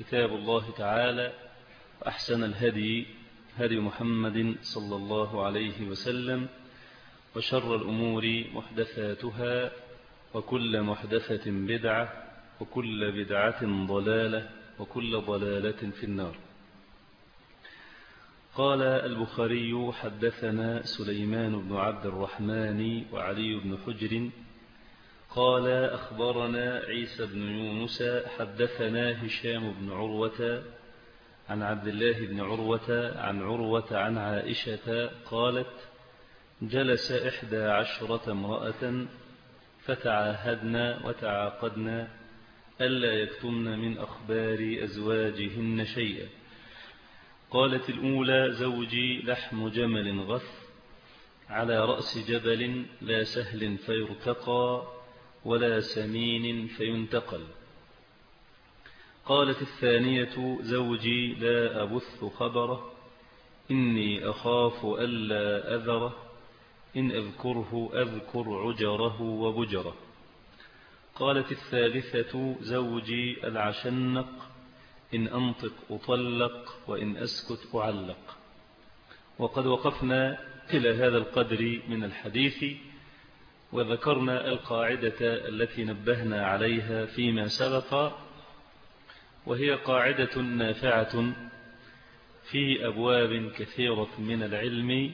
كتاب الله تعالى وأحسن الهدي هدي محمد صلى الله عليه وسلم وشر الأمور محدثاتها وكل محدثة بدعة وكل بدعة ضلالة وكل ضلالة في النار. قال البخاري حدثنا سليمان بن عبد الرحمن وعلي بن حجر قال أخبرنا عيسى بن يونس حدثنا هشام بن عروة عن عبد الله بن عروة عن عروة عن عائشة قالت جلس إحدى عشرة امرأة فتعاهدنا وتعاقدنا ألا يكتمن من أخبار أزواجهن شيئا. قالت الأولى زوجي لحم جمل غث على رأس جبل لا سهل فيرتقى ولا سمين فينتقل. قالت الثانية زوجي لا أبث خبره إني أخاف ألا أذره إن أذكره أذكر عجره وبجره. قالت الثالثة زوجي العشنق إن أنطق أطلق وإن أسكت أعلق. وقد وقفنا إلى هذا القدر من الحديث وذكرنا القاعدة التي نبهنا عليها فيما سبق وهي قاعدة نافعة في أبواب كثيرة من العلم.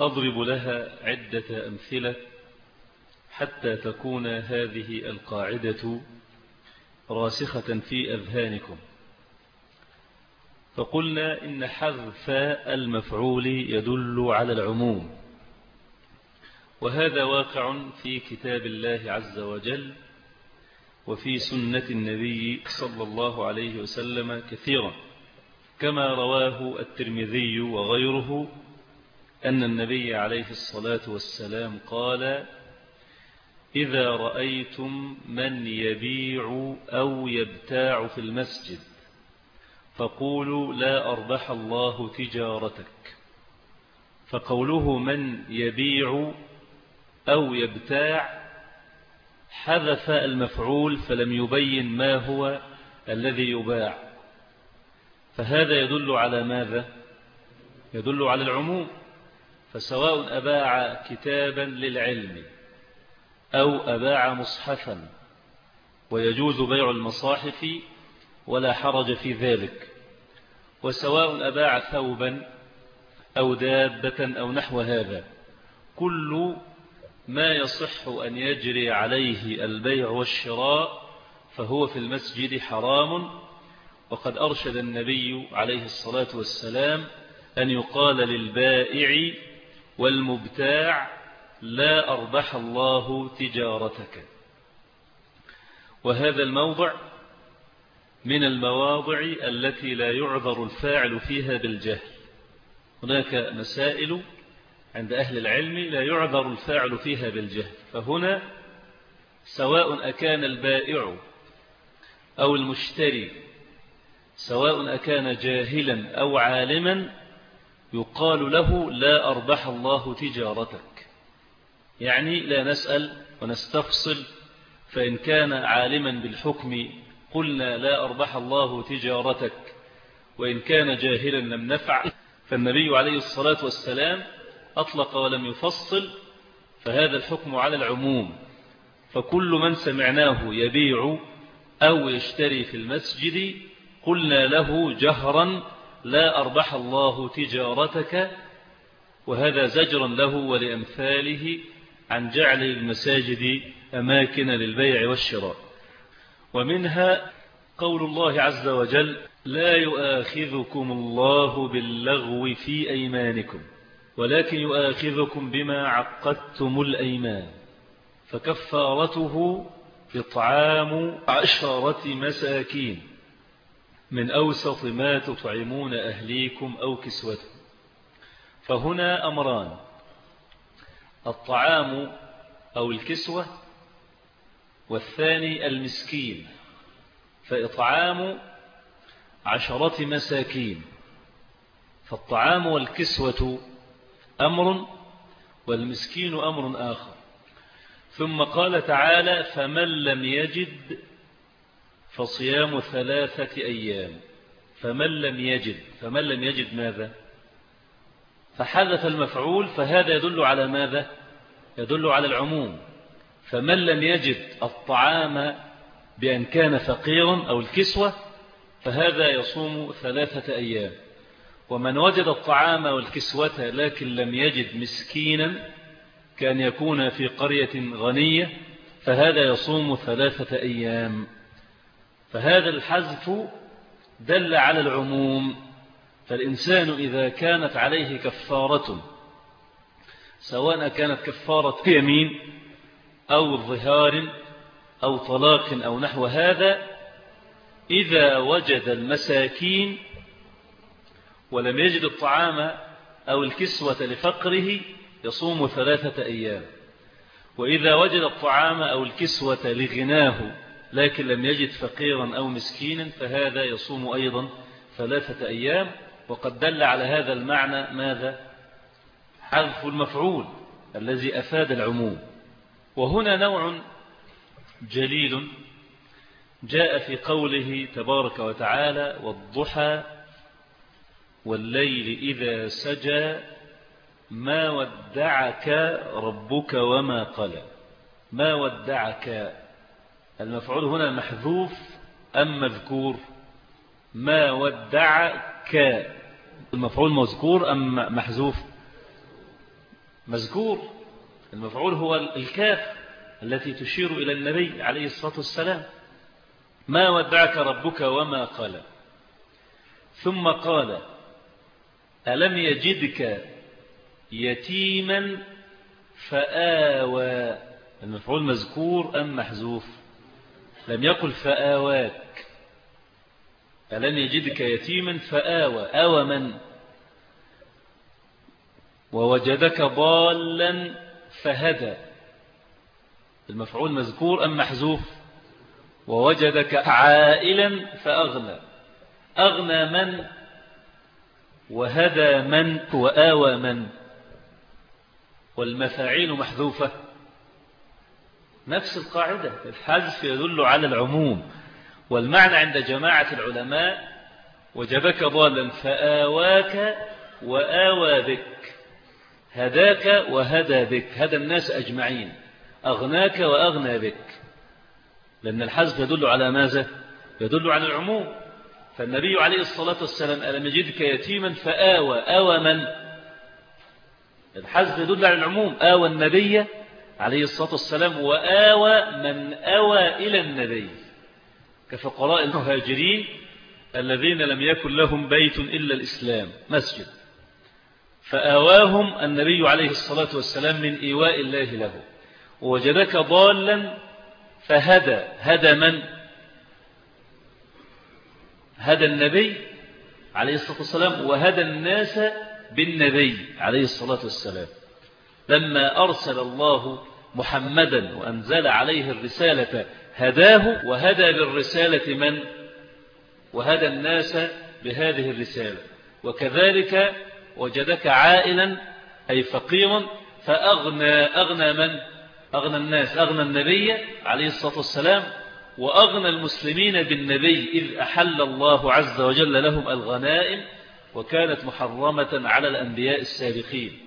أضرب لها عدة أمثلة حتى تكون هذه القاعدة راسخة في أذهانكم. فقلنا إن حذف المفعول يدل على العموم. وهذا واقع في كتاب الله عز وجل وفي سنة النبي صلى الله عليه وسلم كثيرا. كما رواه الترمذي وغيره أن النبي عليه الصلاة والسلام قال إذا رأيتم من يبيع أو يبتاع في المسجد فقولوا لا أربح الله تجارتك. فقوله من يبيع أو يبتاع حذف المفعول فلم يبين ما هو الذي يباع. فهذا يدل على ماذا؟ يدل على العموم. فسواء أباع كتابا للعلم أو أباع مصحفا ويجوز بيع المصاحف ولا حرج في ذلك. وسواء أباع ثوبا أو دابة أو نحو هذا كل ما يصح أن يجري عليه البيع والشراء فهو في المسجد حرام وقد أرشد النبي عليه الصلاة والسلام أن يقال للبائع والمبتاع لا أربح الله تجارتك وهذا الموضع من المواضع التي لا يعذر الفاعل فيها بالجهل. هناك مسائل عند أهل العلم لا يعذر الفاعل فيها بالجهل فهنا سواء أكان البائع أو المشتري سواء أكان جاهلا أو عالما يقال له لا أربح الله تجارتك. يعني لا نسأل ونستفصل فإن كان عالما بالحكم قلنا لا أربح الله تجارتك وإن كان جاهلا لم نفع فالنبي عليه الصلاة والسلام أطلق ولم يفصل فهذا الحكم على العموم. فكل من سمعناه يبيع أو يشتري في المسجد قلنا له جهرا لا أربح الله تجارتك. وهذا زجرا له ولأمثاله عن جعل المساجد أماكن للبيع والشراء. ومنها قول الله عز وجل لا يؤاخذكم الله باللغو في أيمانكم. ولكن يؤاخذكم بما عقدتم الأيمان فكفارته إطعام عشرة مساكين من أوسط ما تطعمون أهليكم أو كسوتهم فهنا أمران الطعام أو الكسوة والثاني المسكين فإطعام عشرة مساكين. فالطعام والكسوة أمر والمسكين أمر آخر. ثم قال تعالى فمن لم يجد فصيام ثلاثة أيام. فمن لم يجد فمن لم يجد ماذا؟ فحدث المفعول فهذا يدل على ماذا؟ يدل على العموم. فمن لم يجد الطعام بأن كان فقيرا أو الكسوة فهذا يصوم ثلاثة أيام. ومن وجد الطعام والكسوة لكن لم يجد مسكينا كان يكون في قرية غنية فهذا يصوم ثلاثة أيام. فهذا الحذف دل على العموم فالإنسان إذا كانت عليه كفارة سواء كانت كفارة يمين أو ظهار أو طلاق أو نحو هذا إذا وجد المساكين ولم يجد الطعام أو الكسوة لفقره يصوم ثلاثة أيام. وإذا وجد الطعام أو الكسوة لغناه لكن لم يجد فقيرا أو مسكينا فهذا يصوم أيضا ثلاثة أيام. وقد دل على هذا المعنى ماذا؟ حذف المفعول الذي أفاد العموم. وهنا نوع جليل جاء في قوله تبارك وتعالى والضحى والليل إذا سجى ما ودعك ربك وما قلى. ما ودعك المفعول هنا محذوف أم مذكور؟ ما ودعك المفعول مذكور أم محذوف؟ مذكور. المفعول هو الكاف التي تشير إلى النبي عليه الصلاة والسلام. ما ودعك ربك وما قال ثم قال ألم يجدك يتيما فآوى؟ المفعول مذكور أم محذوف؟ لم يقل فآواك. ألم يجدك يتيما فآوى؟ آوى من؟ ووجدك ضالا فهدى. المفعول مذكور أم محذوف؟ ووجدك عائلا فأغنى. أغنى من؟ وهدى من وآوى من؟ والمفاعيل محذوفة. نفس القاعدة الحذف يدل على العموم. والمعنى عند جماعة العلماء وجبك ضالا فآواك وآوى بك. هداك وهدى بك. هدى الناس أجمعين. أغناك وأغنى بك. لأن الحذف يدل على ماذا؟ يدل على العموم. فالنبي عليه الصلاة والسلام ألم يجدك يتيما؟ فآوى. آوى من؟ الحذف يدل على العموم. آوى النبي عليه الصلاة والسلام وآوى من أوى إلى النبي. كفقراء المهاجرين الذين لم يكن لهم بيت إلا الإسلام مسجد. فآواهم النبي عليه الصلاة والسلام من إيواء الله له. ووجدك ضالا فهدى. هدى من؟ هدى النبي عليه الصلاة والسلام وهدى الناس بالنبي عليه الصلاة والسلام. لما أرسل الله محمدا وأنزل عليه الرسالة هداه وهدى بالرسالة من؟ وهدى الناس بهذه الرسالة. وكذلك وجدك عائلا أي فقيرا فأغنى أغنى من؟ أغنى الناس أغنى النبي عليه الصلاة والسلام وأغنى المسلمين بالنبي إذ أحل الله عز وجل لهم الغنائم وكانت محرمة على الأنبياء السابقين.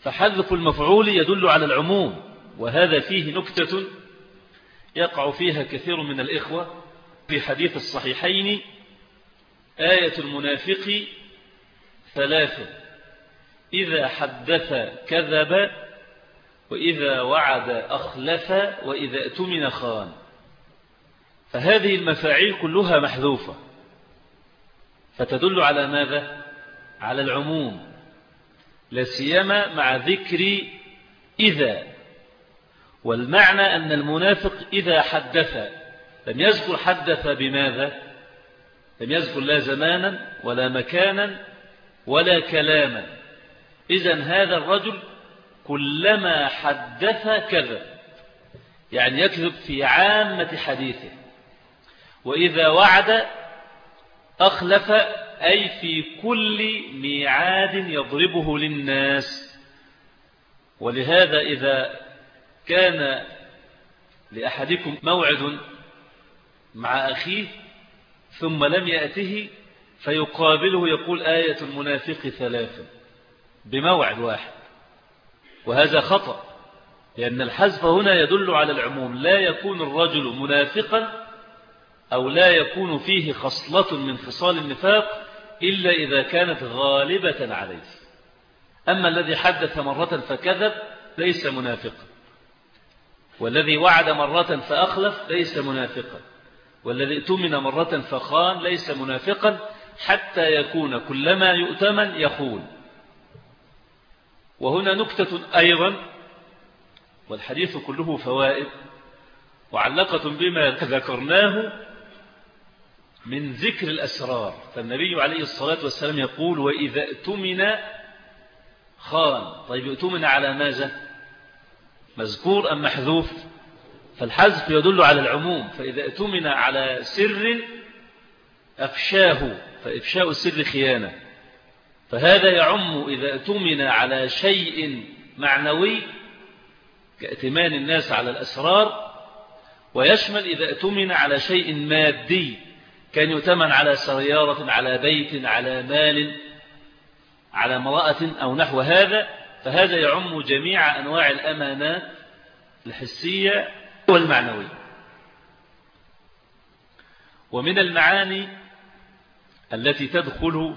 فحذف المفعول يدل على العموم وهذا فيه نكتة يقع فيها كثير من الإخوة في حديث الصحيحين آية المنافق ثلاثة إذا حدث كذب وإذا وعد أخلف وإذا أتمن خان. فهذه المفاعيل كلها محذوفة. فتدل على ماذا؟ على العموم. لا سيما مع ذكر إذا. والمعنى أن المنافق إذا حدث. لم يذكر حدث بماذا؟ لم يذكر لا زمانا ولا مكانا ولا كلاما. إذا هذا الرجل كلما حدث كذب. يعني يكذب في عامة حديثه. وإذا وعد أخلف أي في كل ميعاد يضربه للناس. ولهذا إذا كان لأحدكم موعد مع أخيه ثم لم يأته فيقابله يقول آية المنافق ثلاثة بموعد واحد. وهذا خطأ لأن الحذف هنا يدل على العموم. لا يكون الرجل منافقا أو لا يكون فيه خصلة من خصال النفاق إلا إذا كانت غالبة عليه. أما الذي حدث مرة فكذب ليس منافقا. والذي وعد مرة فأخلف ليس منافقا. والذي ائتمن مرة فخان ليس منافقا حتى يكون كلما يؤتمن يخون. وهنا نكتة أيضا والحديث كله فوائد وعلقة بما ذكرناه من ذكر الأسرار. فالنبي عليه الصلاة والسلام يقول وإذا ائتمن خان. طيب ائتمن على ماذا؟ مذكور أم محذوف؟ فالحذف يدل على العموم. فإذا ائتمن على سر أفشاه فإفشاء السر خيانة. فهذا يعم إذا ائتمن على شيء معنوي كأتمان الناس على الأسرار. ويشمل إذا ائتمن على شيء مادي. كان يؤتمن على سيارة على بيت على مال على امرأة أو نحو هذا فهذا يعم جميع أنواع الأمانات الحسية والمعنوية. ومن المعاني التي تدخل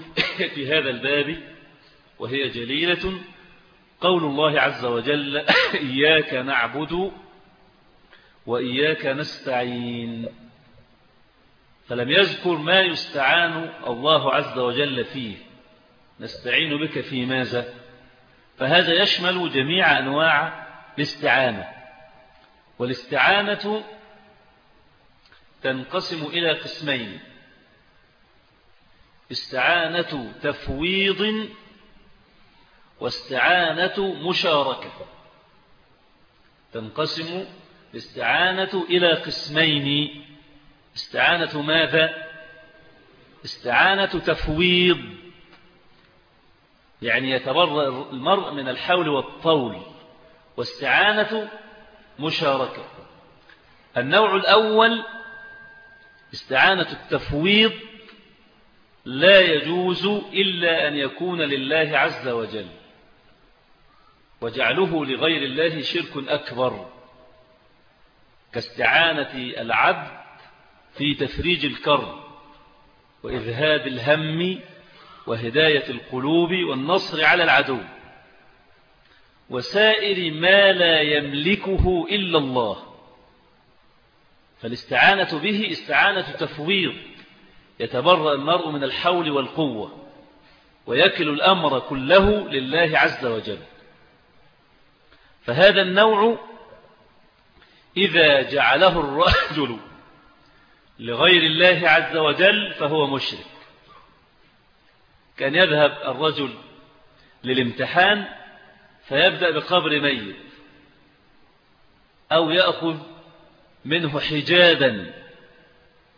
في هذا الباب وهي جليلة قول الله عز وجل إياك نعبد وإياك نستعين فلم يذكر ما يستعان الله عز وجل فيه. نستعين بك في ماذا؟ فهذا يشمل جميع أنواع الاستعانة. والاستعانة تنقسم إلى قسمين. استعانة تفويض واستعانة مشاركة. تنقسم الاستعانة إلى قسمين. استعانة ماذا؟ استعانة تفويض. يعني يتبرأ المرء من الحول والطول. واستعانة مشاركة. النوع الأول استعانة التفويض لا يجوز إلا أن يكون لله عز وجل. وجعله لغير الله شرك أكبر. كاستعانة العبد في تفريج الكرب وإذهاب الهم وهداية القلوب والنصر على العدو. وسائر ما لا يملكه إلا الله. فالاستعانة به استعانة تفويض يتبرأ المرء من الحول والقوة ويكل الأمر كله لله عز وجل. فهذا النوع إذا جعله الرجل لغير الله عز وجل فهو مشرك. كان يذهب الرجل للامتحان فيبدأ بقبر ميت أو يأخذ منه حجادا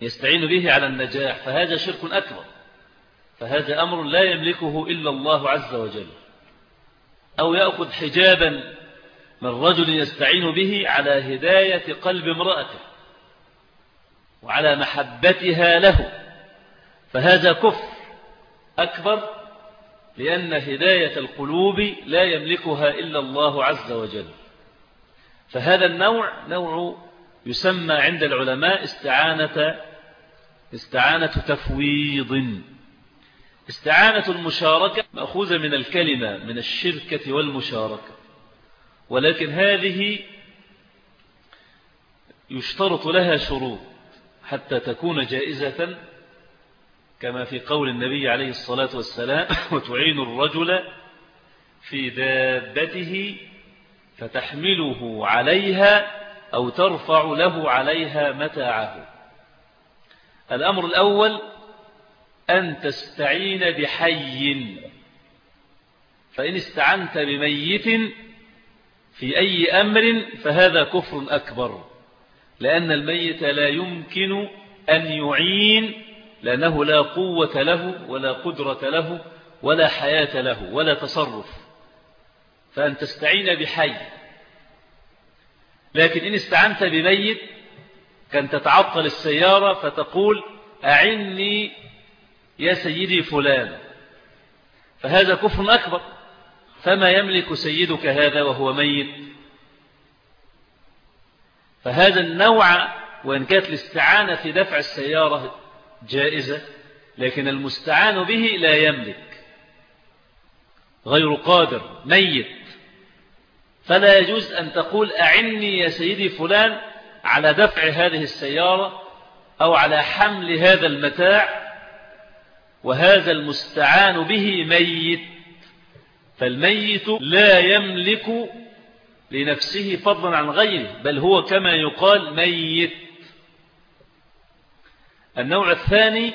يستعين به على النجاح فهذا شرك أكبر فهذا أمر لا يملكه إلا الله عز وجل. أو يأخذ حجابا من رجل يستعين به على هداية قلب امرأته. وعلى محبتها له. فهذا كفر أكبر لأن هداية القلوب لا يملكها إلا الله عز وجل. فهذا النوع نوع يسمى عند العلماء استعانة استعانة تفويض. استعانة المشاركة مأخوذة من الكلمة من الشركة والمشاركة. ولكن هذه يشترط لها شروط. حتى تكون جائزة كما في قول النبي عليه الصلاة والسلام وتعين الرجل في دابته فتحمله عليها أو ترفع له عليها متاعه. الأمر الأول أن تستعين بحي. فإن استعنت بميت في أي أمر فهذا كفر أكبر. لأن الميت لا يمكن أن يعين لأنه لا قوة له ولا قدرة له ولا حياة له ولا تصرف. فأن تستعين بحي. لكن إن استعنت بميت كان تتعطل السيارة فتقول أعني يا سيدي فلان. فهذا كفر أكبر. فما يملك سيدك هذا وهو ميت؟ فهذا النوع وإن كانت الاستعانة في دفع السيارة جائزة لكن المستعان به لا يملك. غير قادر ميت. فلا يجوز أن تقول أعني يا سيدي فلان على دفع هذه السيارة أو على حمل هذا المتاع وهذا المستعان به ميت. فالميت لا يملك لنفسه فضلا عن غيره بل هو كما يقال ميت. النوع الثاني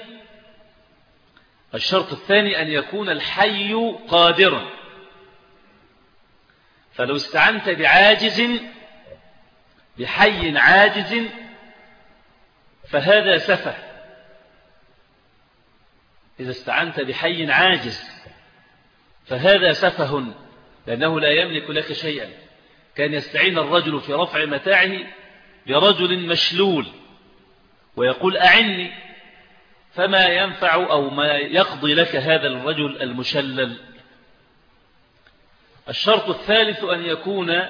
الشرط الثاني أن يكون الحي قادرا. فلو استعنت بعاجز بحي عاجز فهذا سفه. إذا استعنت بحي عاجز فهذا سفه لأنه لا يملك لك شيئا. كان يستعين الرجل في رفع متاعه برجل مشلول ويقول أعني فما ينفع أو ما يقضي لك هذا الرجل المشلل؟ الشرط الثالث أن يكون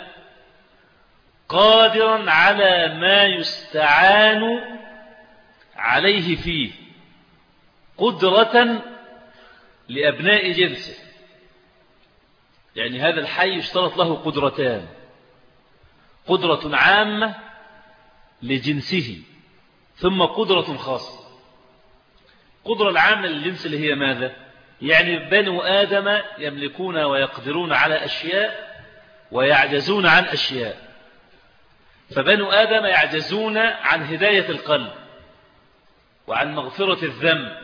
قادرا على ما يستعان عليه فيه قدرة لأبناء جنسه. يعني هذا الحي اشترط له قدرتان. قدرة عامة لجنسه ثم قدرة خاصة. قدرة العامة للجنس اللي هي ماذا؟ يعني بنو آدم يملكون ويقدرون على أشياء ويعجزون عن أشياء. فبنو آدم يعجزون عن هداية القلب وعن مغفرة الذنب.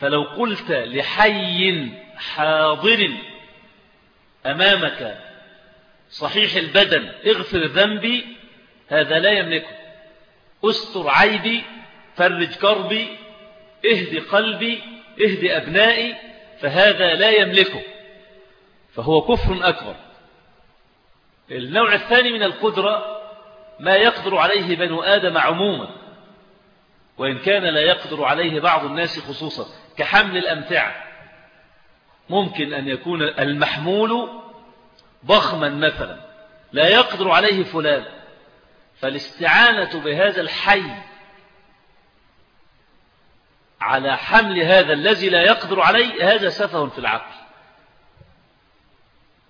فلو قلت لحي حاضر أمامك صحيح البدن اغفر ذنبي هذا لا يملكه. استر عيبي فرج كربي اهد قلبي اهد أبنائي فهذا لا يملكه. فهو كفر أكبر. النوع الثاني من القدرة ما يقدر عليه بنو آدم عموما وإن كان لا يقدر عليه بعض الناس خصوصا كحمل الأمتعة. ممكن أن يكون المحمول ضخما مثلا لا يقدر عليه فلان. فالاستعانة بهذا الحي على حمل هذا الذي لا يقدر عليه هذا سفه في العقل.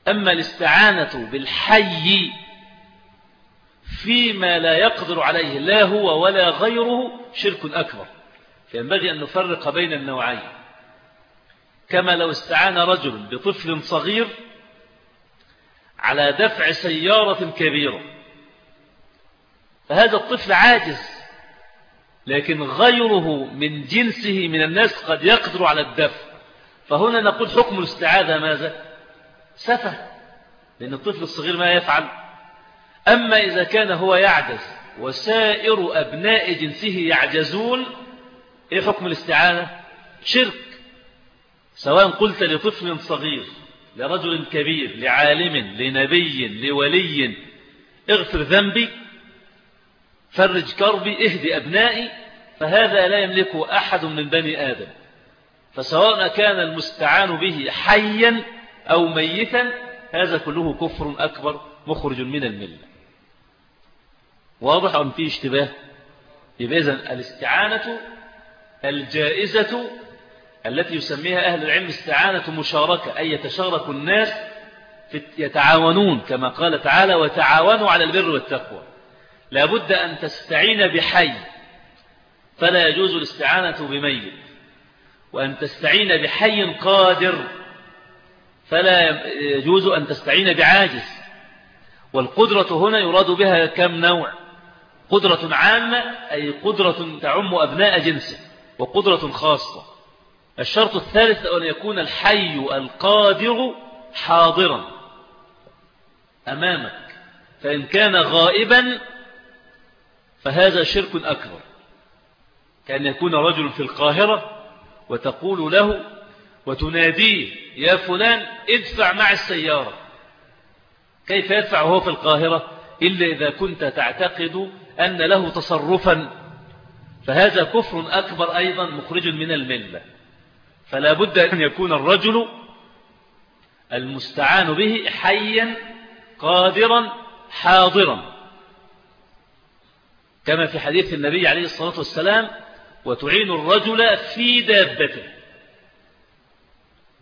أما الاستعانة بالحي فيما لا يقدر عليه لا هو ولا غيره شرك أكبر. فينبغي أن نفرق بين النوعين. كما لو استعان رجل بطفل صغير على دفع سيارة كبيرة. فهذا الطفل عاجز لكن غيره من جنسه من الناس قد يقدر على الدفع. فهنا نقول حكم الاستعاذة ماذا؟ سفه لأن الطفل الصغير ما يفعل. أما إذا كان هو يعجز وسائر أبناء جنسه يعجزون إيه حكم الاستعانة شرك. سواء قلت لطفل صغير لرجل كبير لعالم لنبي لولي. اغفر ذنبي فرج كربي اهدي أبنائي. فهذا لا يملكه أحد من بني آدم. فسواء كان المستعان به حيا أو ميتا هذا كله كفر أكبر مخرج من الملة. واضح أم فيه اشتباه؟ يبقى إذن الاستعانة الجائزة التي يسميها أهل العلم استعانة مشاركة أي يتشارك الناس يتعاونون كما قال تعالى وتعاونوا على البر والتقوى لابد أن تستعين بحي فلا يجوز الاستعانة بميت. وأن تستعين بحي قادر فلا يجوز أن تستعين بعاجز. والقدرة هنا يراد بها كم نوع؟ قدرة عامة أي قدرة تعم أبناء جنسه وقدرة خاصة. الشرط الثالث أن يكون الحي القادر حاضرا أمامك. فإن كان غائبا فهذا شرك أكبر. كأن يكون رجل في القاهرة وتقول له وتناديه يا فلان ادفع مع السيارة. كيف يدفع وهو في القاهرة؟ إلا إذا كنت تعتقد أن له تصرفا. فهذا كفر أكبر أيضا مخرج من الملة. فلا بد أن يكون الرجل المستعان به حيا قادرا حاضرا. كما في حديث النبي عليه الصلاة والسلام وتعين الرجل في دابته.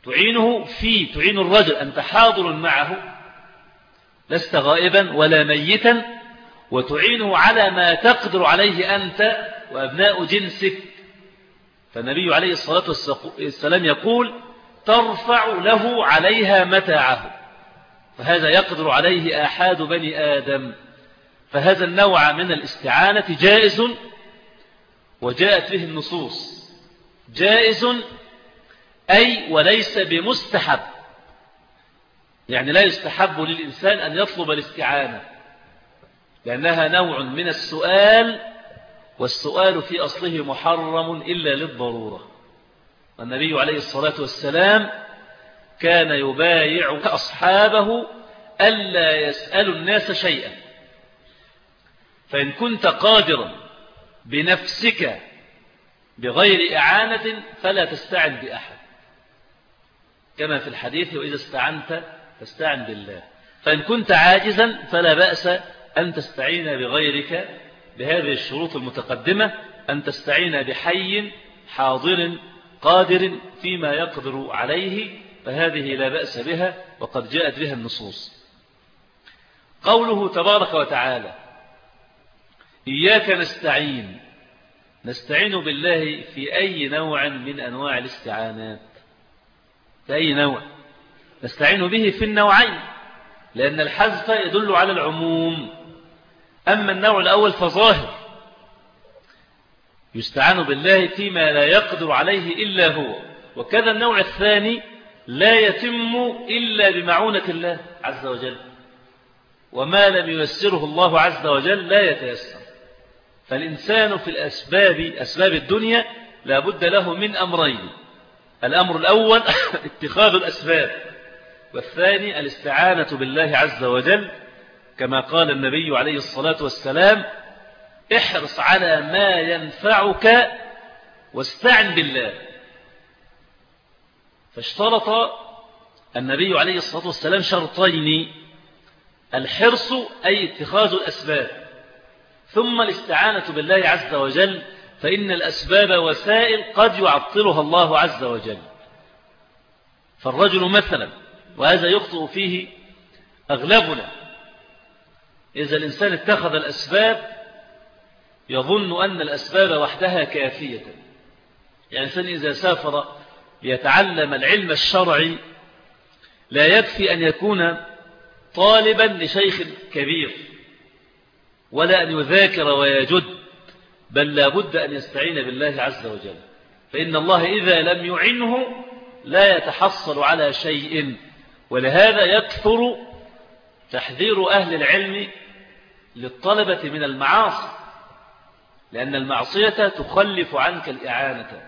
تعينه في تعين الرجل أنت حاضر معه لست غائبا ولا ميتا وتعينه على ما تقدر عليه أنت وأبناء جنسك. فالنبي عليه الصلاة والسلام يقول ترفع له عليها متاعه فهذا يقدر عليه آحاد بني آدم فهذا النوع من الاستعانة جائز وجاءت به النصوص. جائز أي وليس بمستحب يعني لا يستحب للإنسان أن يطلب الاستعانة لأنها نوع من السؤال والسؤال في أصله محرم إلا للضرورة. والنبي عليه الصلاة والسلام كان يبايع أصحابه ألا يسألوا الناس شيئا. فإن كنت قادرا بنفسك بغير إعانة فلا تستعن بأحد. كما في الحديث وإذا استعنت فاستعن بالله. فإن كنت عاجزا فلا بأس أن تستعين بغيرك بهذه الشروط المتقدمة أن تستعين بحي حاضر قادر فيما يقدر عليه فهذه لا بأس بها وقد جاءت بها النصوص. قوله تبارك وتعالى إياك نستعين. نستعين بالله في أي نوع من أنواع الاستعانات. في أي نوع؟ نستعين به في النوعين لأن الحذف يدل على العموم. أما النوع الأول فظاهر. يستعان بالله فيما لا يقدر عليه إلا هو. وكذا النوع الثاني لا يتم إلا بمعونة الله عز وجل. وما لم ييسره الله عز وجل لا يتيسر. فالإنسان في الأسباب أسباب الدنيا لا بد له من أمرين. الأمر الأول اتخاذ الأسباب. والثاني الاستعانة بالله عز وجل كما قال النبي عليه الصلاة والسلام احرص على ما ينفعك واستعن بالله. فاشترط النبي عليه الصلاة والسلام شرطين الحرص أي اتخاذ الأسباب. ثم الاستعانة بالله عز وجل فإن الأسباب وسائل قد يعطلها الله عز وجل. فالرجل مثلا وهذا يخطئ فيه أغلبنا إذا الإنسان اتخذ الأسباب يظن أن الأسباب وحدها كافية. يعني الإنسان إذا سافر ليتعلم العلم الشرعي لا يكفي أن يكون طالبا لشيخ كبير ولا أن يذاكر ويجد بل لا بد أن يستعين بالله عز وجل. فإن الله إذا لم يعنه لا يتحصل على شيء ولهذا يكثر تحذير أهل العلم للطلبة من المعاصي لأن المعصية تخلف عنك الإعانة.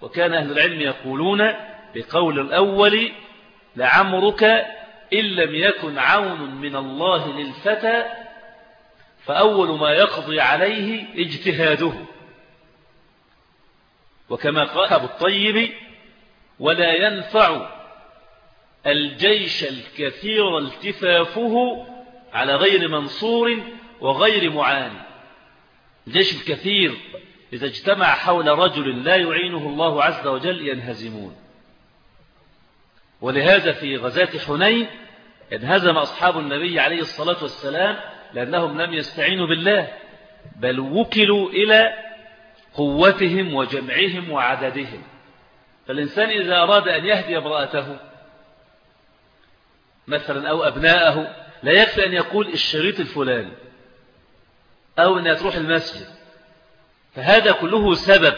وكان أهل العلم يقولون بقول الأول لعمرك إن لم يكن عون من الله للفتى فأول ما يقضي عليه اجتهاده. وكما قال أبو الطيب ولا ينفع الجيش الكثير التفافه على غير منصور وغير معاني الجيش الكثير؟ إذا اجتمع حول رجل لا يعينه الله عز وجل ينهزمون. ولهذا في غزاة حنين انهزم أصحاب النبي عليه الصلاة والسلام لأنهم لم يستعينوا بالله بل وكلوا إلى قوتهم وجمعهم وعددهم. فالإنسان إذا أراد أن يهدي امرأته مثلا أو أبناءه لا يكفي أن يقول الشريط الفلاني أو أن تروح المسجد. فهذا كله سبب.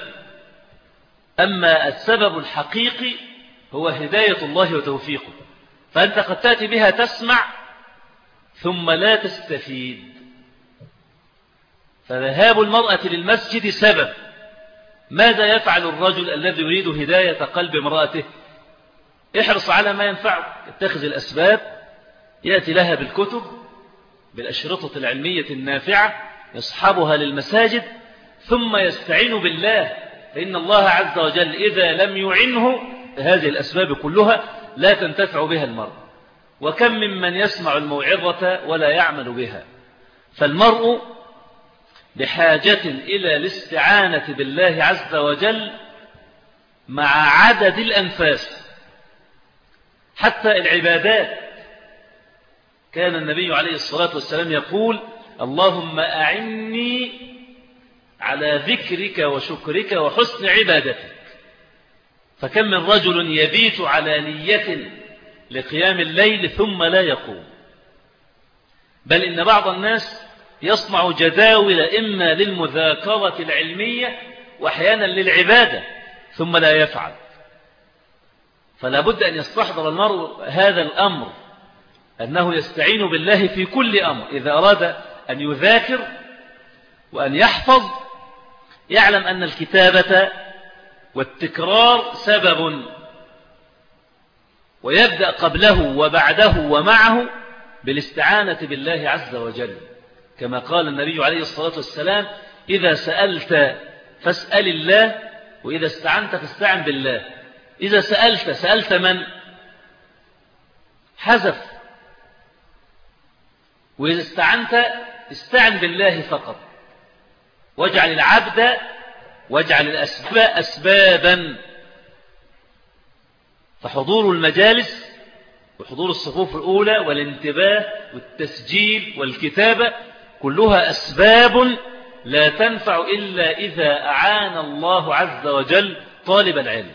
أما السبب الحقيقي هو هداية الله وتوفيقه. فأنت قد تأتي بها تسمع ثم لا تستفيد. فذهاب المرأة للمسجد سبب. ماذا يفعل الرجل الذي يريد هداية قلب امرأته؟ احرص على ما ينفعه اتخذ الأسباب. يأتي لها بالكتب بالأشرطة العلمية النافعة يصحبها للمساجد ثم يستعين بالله فإن الله عز وجل إذا لم يعنه هذه الأسباب كلها لا تنتفع بها المرء. وكم ممن يسمع الموعظة ولا يعمل بها. فالمرء بحاجة إلى الاستعانة بالله عز وجل مع عدد الأنفاس حتى العبادات كان النبي عليه الصلاة والسلام يقول اللهم أعني على ذكرك وشكرك وحسن عبادتك. فكم من رجل يبيت على نية لقيام الليل ثم لا يقوم. بل إن بعض الناس يصنع جداول إما للمذاكرة العلمية وأحيانا للعبادة ثم لا يفعل. فلا بد أن يستحضر المرء هذا الأمر. أنه يستعين بالله في كل أمر. إذا أراد أن يذاكر وأن يحفظ يعلم أن الكتابة والتكرار سبب ويبدأ قبله وبعده ومعه بالاستعانة بالله عز وجل. كما قال النبي عليه الصلاة والسلام إذا سألت فاسأل الله وإذا استعنت فاستعن بالله. إذا سألت سألت من؟ حذف. وإذا استعنت استعن بالله فقط. واجعل العبد واجعل الأسباب أسبابا. فحضور المجالس وحضور الصفوف الأولى والانتباه والتسجيل والكتابة كلها أسباب لا تنفع إلا إذا أعان الله عز وجل طالب العلم.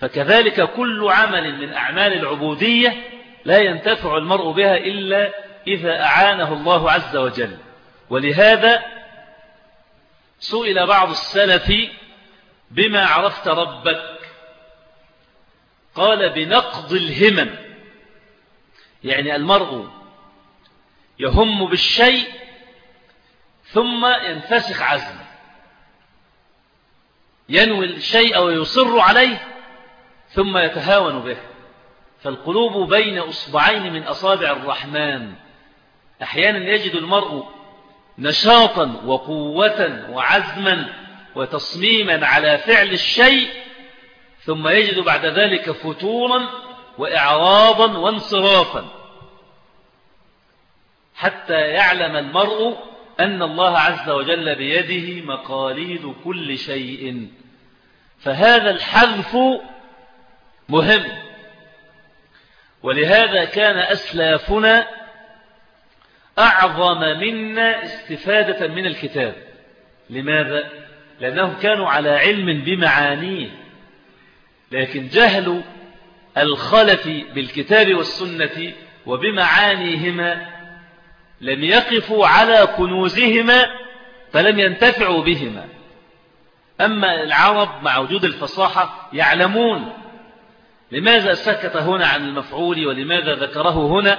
فكذلك كل عمل من أعمال العبودية لا ينتفع المرء بها إلا إذا أعانه الله عز وجل. ولهذا سئل بعض السلف بما عرفت ربك. قال بنقض الهمم. يعني المرء يهم بالشيء ثم ينفسخ عزمه ينوي الشيء ويصر عليه ثم يتهاون به. فالقلوب بين أصبعين من أصابع الرحمن. أحيانا يجد المرء نشاطا وقوة وعزما وتصميما على فعل الشيء ثم يجد بعد ذلك فتورا وإعراضا وانصرافا. حتى يعلم المرء أن الله عز وجل بيده مقاليد كل شيء. فهذا الحذف مهم ولهذا كان أسلافنا أعظم منا استفادة من الكتاب. لماذا؟ لأنهم كانوا على علم بمعانيه. لكن جهل الخلف بالكتاب والسنة وبمعانيهما لم يقفوا على كنوزهما فلم ينتفعوا بهما. أما العرب مع وجود الفصاحة يعلمون لماذا سكت هنا عن المفعول ولماذا ذكره هنا.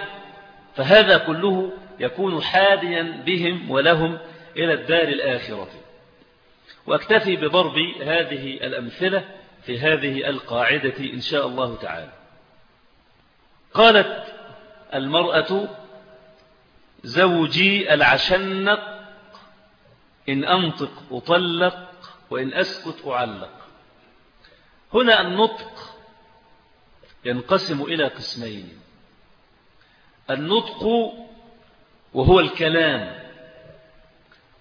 فهذا كله يكون حاديا بهم ولهم إلى الدار الآخرة. وأكتفي بضرب هذه الأمثلة في هذه القاعدة إن شاء الله تعالى. قالت المرأة زوجي العشنق إن أنطق أطلق وإن أسكت أعلق. هنا النطق ينقسم إلى قسمين. النطق وهو الكلام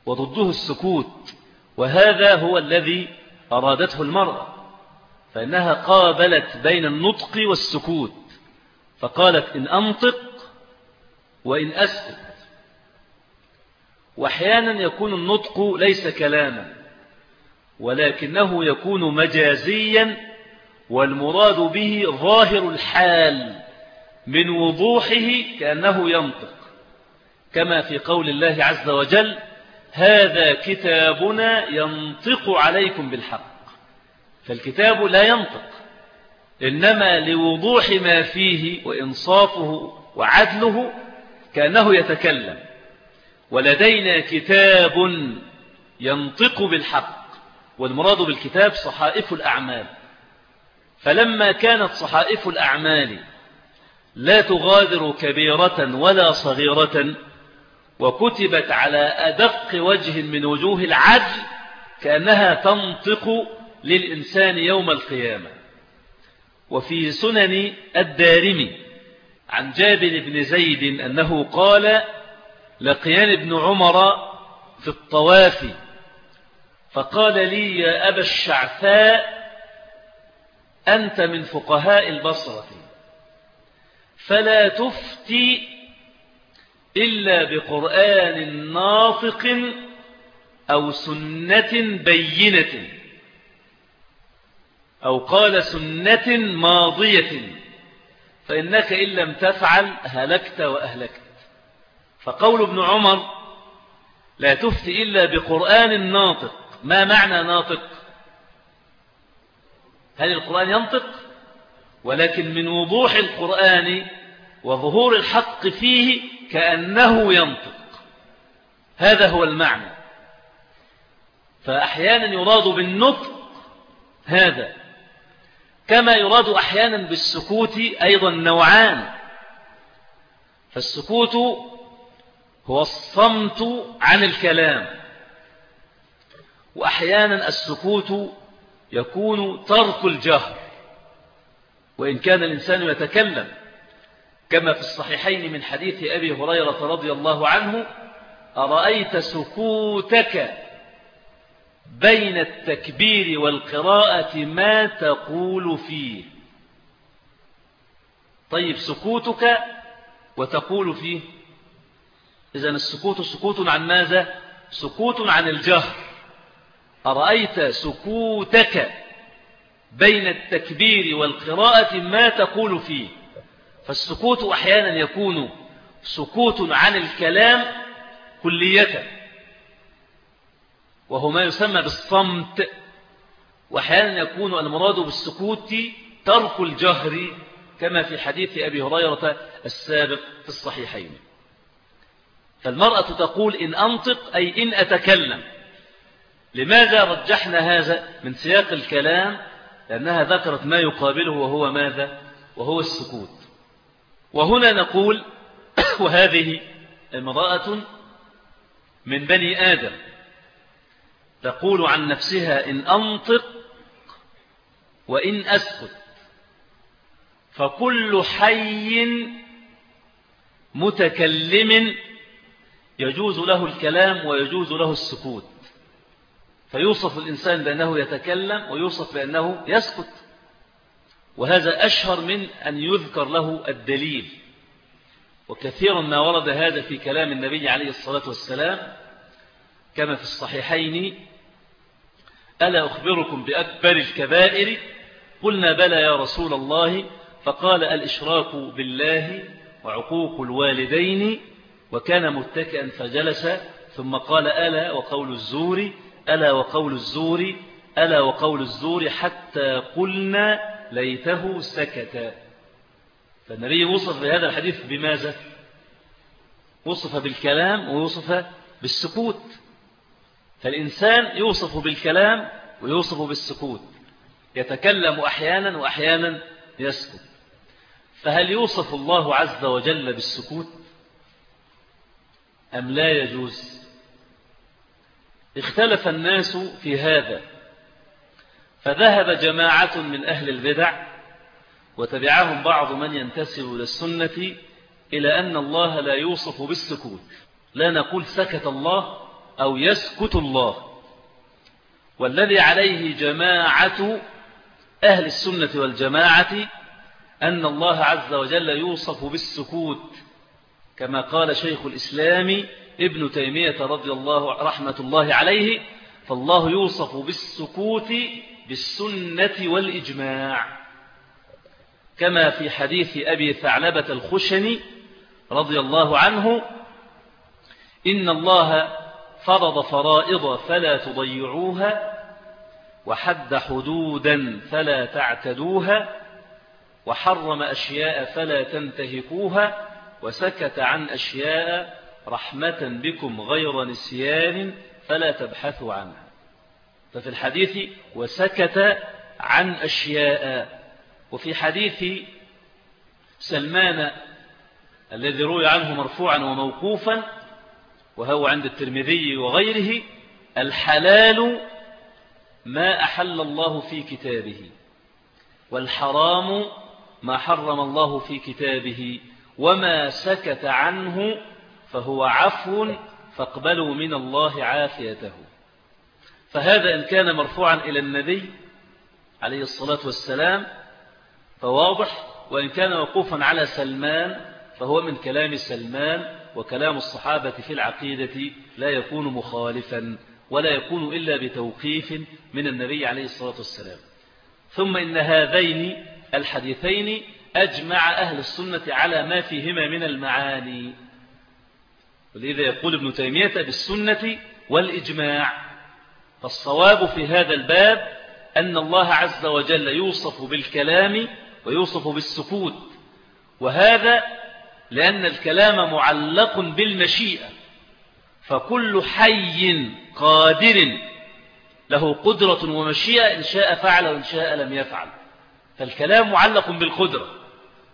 وضده السكوت وهذا هو الذي أرادته المرأة فإنها قابلت بين النطق والسكوت فقالت إن أنطق وإن أسكت. وأحيانا يكون النطق ليس كلاما ولكنه يكون مجازيا والمراد به ظاهر الحال. من وضوحه كأنه ينطق. كما في قول الله عز وجل هذا كتابنا ينطق عليكم بالحق. فالكتاب لا ينطق إنما لوضوح ما فيه وإنصافه وعدله كأنه يتكلم. ولدينا كتاب ينطق بالحق والمراد بالكتاب صحائف الأعمال. فلما كانت صحائف الأعمال لا تغادر كبيرة ولا صغيرة وكتبت على أدق وجه من وجوه العدل كأنها تنطق للإنسان يوم القيامة. وفي سنن الدارمي عن جابر بن زيد أنه قال لقيان ابن عمر في الطواف فقال لي يا أبا الشعثاء أنت من فقهاء البصرة. فلا تفتي إلا بقرآن ناطق أو سنة بينة أو قال سنة ماضية فإنك إن لم تفعل هلكت وأهلكت. فقول ابن عمر لا تفتي إلا بقرآن ناطق. ما معنى ناطق؟ هل القرآن ينطق؟ ولكن من وضوح القرآن وظهور الحق فيه كأنه ينطق. هذا هو المعنى. فأحيانا يراد بالنطق هذا كما يراد أحيانا بالسكوت أيضا نوعان. فالسكوت هو الصمت عن الكلام وأحيانا السكوت يكون ترك الجهر وإن كان الإنسان يتكلم. كما في الصحيحين من حديث أبي هريرة رضي الله عنه أرأيت سكوتك بين التكبير والقراءة ما تقول فيه؟ طيب سكوتك وتقول فيه. إذن السكوت سكوت عن ماذا؟ سكوت عن الجهر. أرأيت سكوتك بين التكبير والقراءة ما تقول فيه؟ فالسكوت أحيانا يكون سكوت عن الكلام كلية وهو ما يسمى بالصمت وأحيانا يكون المراد بالسكوت ترك الجهر كما في حديث أبي هريرة السابق في الصحيحين. فالمرأة تقول إن أنطق أي إن أتكلم. لماذا رجحنا هذا من سياق الكلام؟ لأنها ذكرت ما يقابله وهو ماذا؟ وهو السكوت. وهنا نقول وهذه امرأة من بني آدم تقول عن نفسها إن أنطق وإن أسكت فكل حي متكلم يجوز له الكلام ويجوز له السكوت فيوصف الإنسان بأنه يتكلم ويوصف بأنه يسكت وهذا أشهر من أن يذكر له الدليل. وكثيرا ما ورد هذا في كلام النبي عليه الصلاة والسلام كما في الصحيحين ألا أخبركم بأكبر الكبائر؟ قلنا بلى يا رسول الله. فقال الإشراك بالله وعقوق الوالدين. وكان متكئا فجلس. ثم قال ألا وقول الزور؟ ألا وقول الزور؟ ألا وقول الزور حتى قلنا ليته سكت. فالنبي وصف بهذا الحديث بماذا؟ وصف بالكلام ووصف بالسكوت. فالإنسان يوصف بالكلام ويوصف بالسكوت. يتكلم أحيانا وأحيانا يسكت. فهل يوصف الله عز وجل بالسكوت؟ أم لا يجوز؟ اختلف الناس في هذا. فذهب جماعة من أهل البدع وتبعهم بعض من ينتسب للسنة إلى أن الله لا يوصف بالسكوت لا نقول سكت الله أو يسكت الله. والذي عليه جماعة أهل السنة والجماعة أن الله عز وجل يوصف بالسكوت كما قال شيخ الإسلام ابن تيمية رضي الله رحمة الله عليه فالله يوصف بالسكوت بالسنة والإجماع. كما في حديث أبي ثعلبة الخشني رضي الله عنه إن الله فرض فرائض فلا تضيعوها وحد حدودا فلا تعتدوها وحرم أشياء فلا تنتهكوها وسكت عن أشياء رحمة بكم غير نسيان فلا تبحثوا عنها. ففي الحديث وسكت عن أشياء وفي حديث سلمان الذي روي عنه مرفوعا وموقوفا وهو عند الترمذي وغيره الحلال ما أحل الله في كتابه والحرام ما حرم الله في كتابه وما سكت عنه فهو عفو فاقبلوا من الله عافيته. فهذا إن كان مرفوعا إلى النبي عليه الصلاة والسلام فواضح وإن كان وقوفا على سلمان فهو من كلام سلمان وكلام الصحابة في العقيدة لا يكون مخالفا ولا يكون إلا بتوقيف من النبي عليه الصلاة والسلام. ثم إن هذين الحديثين أجمع أهل السنة على ما فيهما من المعاني. ولذا يقول ابن تيمية بالسنة والإجماع. فالصواب في هذا الباب أن الله عز وجل يوصف بالكلام ويوصف بالسكوت وهذا لأن الكلام معلق بالمشيئة فكل حي قادر له قدرة ومشيئة إن شاء فعل وإن شاء لم يفعل. فالكلام معلق بالقدرة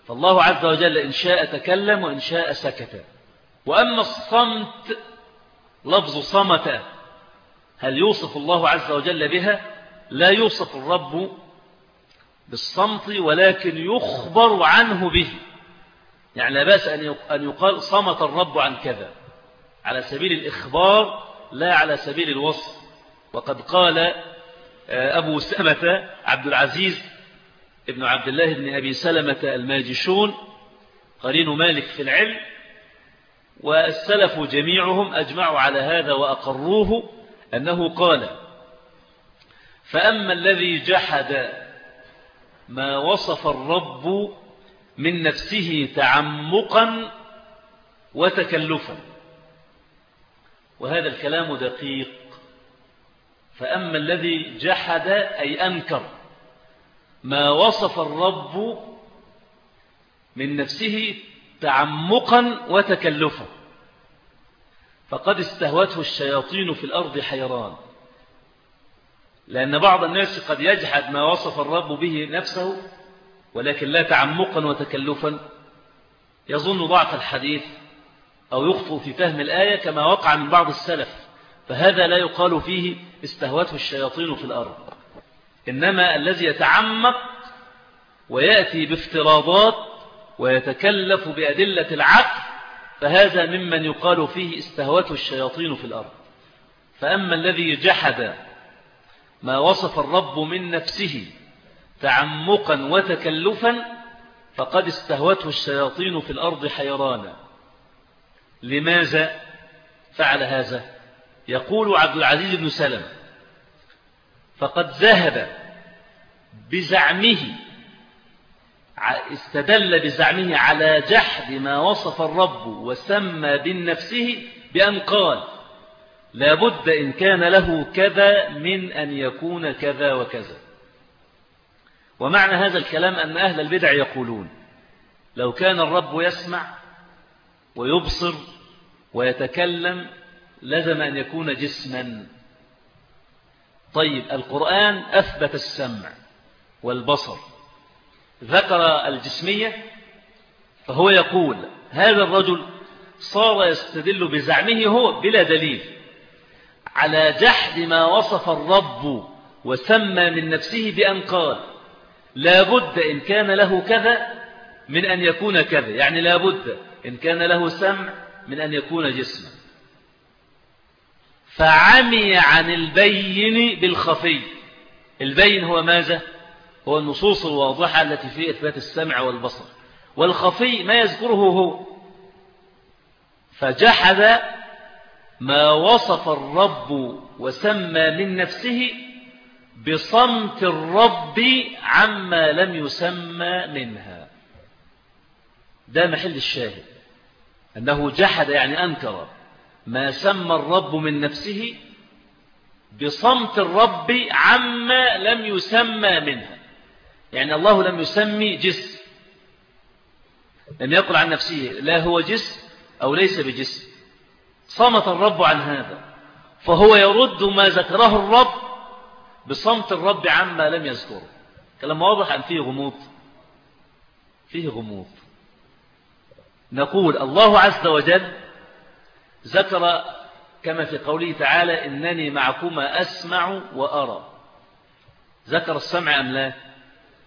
فالله عز وجل إن شاء تكلم وإن شاء سكت. وأما الصمت لفظ صمت هل يوصف الله عز وجل بها؟ لا يوصف الرب بالصمت ولكن يخبر عنه به. يعني لا بأس أن يقال صمت الرب عن كذا. على سبيل الإخبار لا على سبيل الوصف. وقد قال آه، أبو سمة عبد العزيز ابن عبد الله بن أبي سلمة الماجشون قرين مالك في العلم والسلف جميعهم أجمعوا على هذا وأقروه. أنه قال فأما الذي جحد ما وصف الرب من نفسه تعمقا وتكلفا. وهذا الكلام دقيق. فأما الذي جحد أي أنكر ما وصف الرب من نفسه تعمقا وتكلفا. فقد استهوته الشياطين في الأرض حيران. لأن بعض الناس قد يجحد ما وصف الرب به نفسه ولكن لا تعمقا وتكلفا. يظن ضعف الحديث أو يخطئ في فهم الآية كما وقع من بعض السلف فهذا لا يقال فيه استهوته الشياطين في الأرض. إنما الذي يتعمق ويأتي بافتراضات ويتكلف بأدلة العقل فهذا ممن يقال فيه استهوته الشياطين في الأرض. فأما الذي جحد ما وصف الرب من نفسه تعمقا وتكلفا فقد استهوته الشياطين في الأرض حيرانا. لماذا فعل هذا؟ يقول عبد العزيز بن سلم فقد ذهب بزعمه استدل بزعمه على جحد ما وصف الرب وسمى بالنفسه بأن قال لابد إن كان له كذا من أن يكون كذا وكذا. ومعنى هذا الكلام أن أهل البدع يقولون لو كان الرب يسمع ويبصر ويتكلم لزم أن يكون جسما. طيب القرآن أثبت السمع والبصر. ذكر الجسمية فهو يقول هذا الرجل صار يستدل بزعمه هو بلا دليل على جحد ما وصف الرب وسمى من نفسه بأن قال لا بد إن كان له كذا من أن يكون كذا يعني لا بد إن كان له سمع من أن يكون جسما. فعمي عن البين بالخفي. البين هو ماذا؟ هو النصوص الواضحة التي في إثبات السمع والبصر والخفي ما يذكره هو. فجحد ما وصف الرب وسمى من نفسه بصمت الرب عما لم يسمى منها. ده محل الشاهد. أنه جحد يعني أنكر ما سمى الرب من نفسه بصمت الرب عما لم يسمى منها. يعني الله لم يسمي جسم لم يقل عن نفسه لا هو جسم أو ليس بجسم. صمت الرب عن هذا فهو يرد ما ذكره الرب بصمت الرب عما لم يذكره. كلام واضح أن فيه غموض؟ فيه غموض. نقول الله عز وجل ذكر كما في قوله تعالى إنني معكما أسمع وأرى. ذكر السمع أم لا؟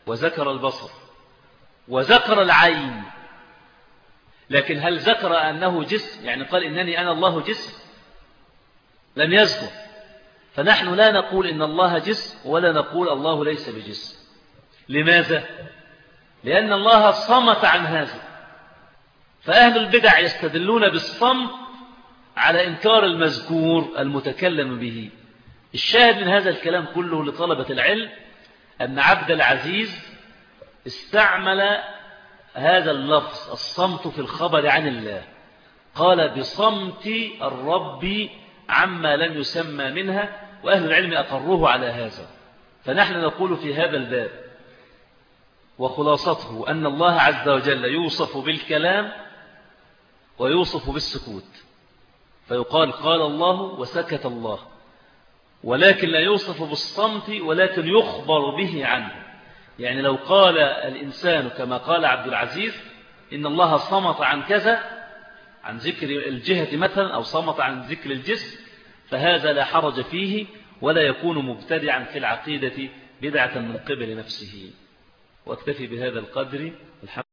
وذكر البصر وذكر العين. لكن هل ذكر أنه جسم؟ يعني قال إنني أنا الله جسم. لم يذكر. فنحن لا نقول إن الله جسم ولا نقول الله ليس بجسم. لماذا؟ لأن الله صمت عن هذا. فأهل البدع يستدلون بالصمت على إنكار المذكور المتكلم به. الشاهد من هذا الكلام كله لطلبة العلم أن عبد العزيز استعمل هذا اللفظ الصمت في الخبر عن الله. قال بصمت الرب عما لم يسمى منها وأهل العلم أقروه على هذا. فنحن نقول في هذا الباب وخلاصته أن الله عز وجل يوصف بالكلام ويوصف بالسكوت. فيقال قال الله وسكت الله. ولكن لا يوصف بالصمت ولكن يخبر به عنه. يعني لو قال الإنسان كما قال عبد العزيز إن الله صمت عن كذا عن ذكر الجهة مثلا أو صمت عن ذكر الجسم فهذا لا حرج فيه ولا يكون مبتدعا في العقيدة بدعة من قبل نفسه. وأكتفي بهذا القدر. الحمد